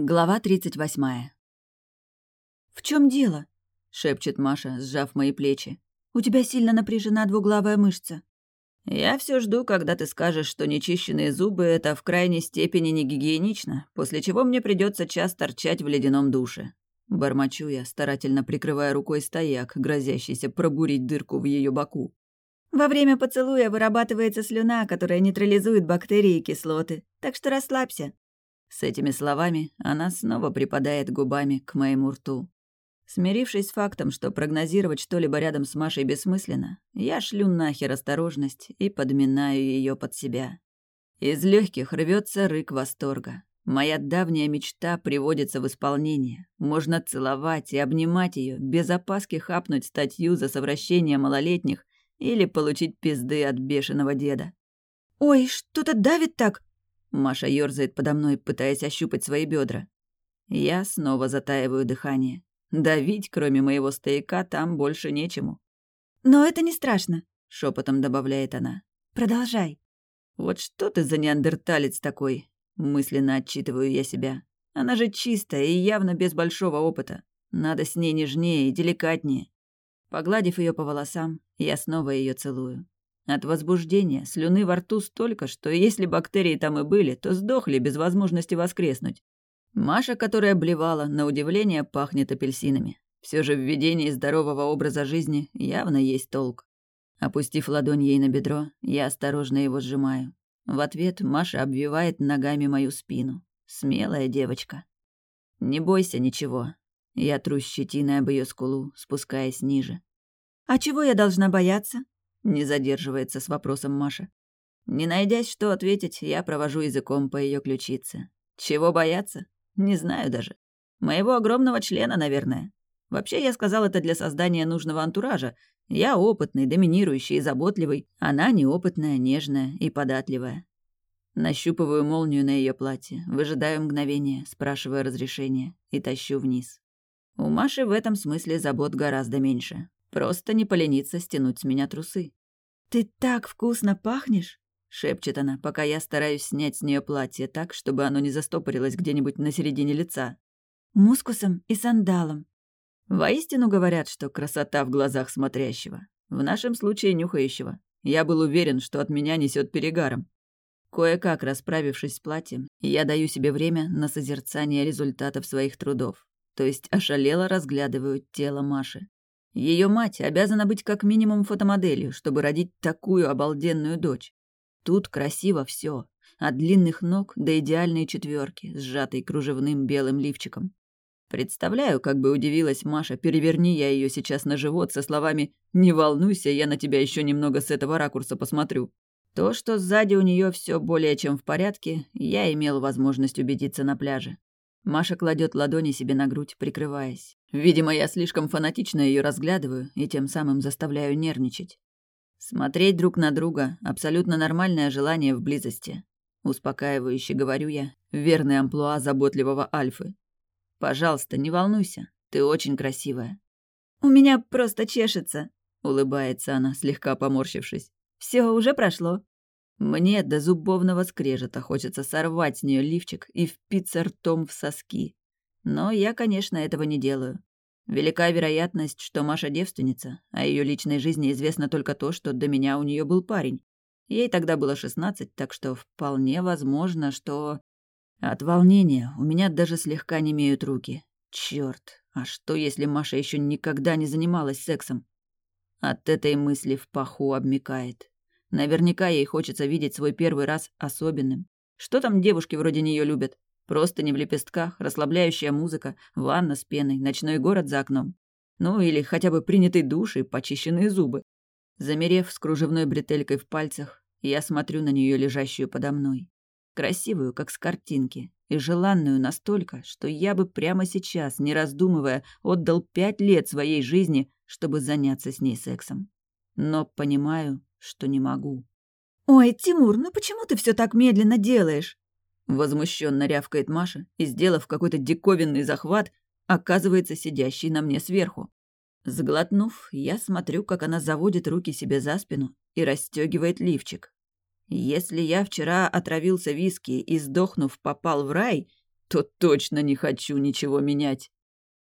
Глава 38. «В чем дело?» — шепчет Маша, сжав мои плечи. «У тебя сильно напряжена двуглавая мышца». «Я все жду, когда ты скажешь, что нечищенные зубы — это в крайней степени не гигиенично, после чего мне придется час торчать в ледяном душе». Бормочу я, старательно прикрывая рукой стояк, грозящийся пробурить дырку в ее боку. «Во время поцелуя вырабатывается слюна, которая нейтрализует бактерии и кислоты, так что расслабься. С этими словами она снова припадает губами к моему рту. Смирившись с фактом, что прогнозировать что-либо рядом с Машей бессмысленно, я шлю нахер осторожность и подминаю ее под себя. Из легких рвется рык восторга. Моя давняя мечта приводится в исполнение. Можно целовать и обнимать ее, без опаски хапнуть статью за совращение малолетних или получить пизды от бешеного деда. «Ой, что-то давит так!» Маша ёрзает подо мной, пытаясь ощупать свои бедра. Я снова затаиваю дыхание. Давить, кроме моего стояка, там больше нечему. «Но это не страшно», — шепотом добавляет она. «Продолжай». «Вот что ты за неандерталец такой?» — мысленно отчитываю я себя. «Она же чистая и явно без большого опыта. Надо с ней нежнее и деликатнее». Погладив ее по волосам, я снова ее целую. От возбуждения слюны во рту столько, что если бактерии там и были, то сдохли без возможности воскреснуть. Маша, которая блевала, на удивление пахнет апельсинами. Все же в ведении здорового образа жизни явно есть толк. Опустив ладонь ей на бедро, я осторожно его сжимаю. В ответ Маша обвивает ногами мою спину. Смелая девочка. «Не бойся ничего». Я тру щетиной об ее скулу, спускаясь ниже. «А чего я должна бояться?» Не задерживается с вопросом Маша. Не найдясь, что ответить, я провожу языком по ее ключице. Чего бояться? Не знаю даже. Моего огромного члена, наверное. Вообще, я сказал это для создания нужного антуража. Я опытный, доминирующий и заботливый. Она неопытная, нежная и податливая. Нащупываю молнию на ее платье, выжидаю мгновение, спрашивая разрешения и тащу вниз. У Маши в этом смысле забот гораздо меньше. Просто не полениться стянуть с меня трусы. «Ты так вкусно пахнешь!» — шепчет она, пока я стараюсь снять с нее платье так, чтобы оно не застопорилось где-нибудь на середине лица. «Мускусом и сандалом». Воистину говорят, что красота в глазах смотрящего. В нашем случае нюхающего. Я был уверен, что от меня несет перегаром. Кое-как расправившись с платьем, я даю себе время на созерцание результатов своих трудов. То есть ошалело разглядываю тело Маши. Ее мать обязана быть как минимум фотомоделью, чтобы родить такую обалденную дочь. Тут красиво все, от длинных ног до идеальной четверки, сжатой кружевным белым лифчиком. Представляю, как бы удивилась Маша, переверни я ее сейчас на живот со словами «Не волнуйся, я на тебя еще немного с этого ракурса посмотрю». То, что сзади у нее все более чем в порядке, я имел возможность убедиться на пляже. Маша кладет ладони себе на грудь, прикрываясь. Видимо, я слишком фанатично ее разглядываю и тем самым заставляю нервничать. Смотреть друг на друга — абсолютно нормальное желание в близости. Успокаивающе говорю я, верный амплуа заботливого Альфы. Пожалуйста, не волнуйся, ты очень красивая. «У меня просто чешется», — улыбается она, слегка поморщившись. Все уже прошло». Мне до зубовного скрежета хочется сорвать с нее лифчик и впиться ртом в соски. Но я, конечно, этого не делаю. Велика вероятность, что Маша девственница, а ее личной жизни известно только то, что до меня у нее был парень. Ей тогда было шестнадцать, так что вполне возможно, что... От волнения у меня даже слегка не имеют руки. Черт, а что, если Маша еще никогда не занималась сексом? От этой мысли в паху обмикает. Наверняка ей хочется видеть свой первый раз особенным. Что там девушки вроде нее любят? Просто не в лепестках, расслабляющая музыка, ванна с пеной, ночной город за окном. Ну или хотя бы принятый душ и почищенные зубы. Замерев с кружевной бретелькой в пальцах, я смотрю на нее, лежащую подо мной. Красивую, как с картинки, и желанную настолько, что я бы прямо сейчас, не раздумывая, отдал пять лет своей жизни, чтобы заняться с ней сексом. Но понимаю, что не могу. «Ой, Тимур, ну почему ты все так медленно делаешь?» Возмущенно рявкает Маша и, сделав какой-то диковинный захват, оказывается сидящей на мне сверху. Сглотнув, я смотрю, как она заводит руки себе за спину и расстегивает лифчик. Если я вчера отравился виски и, сдохнув, попал в рай, то точно не хочу ничего менять.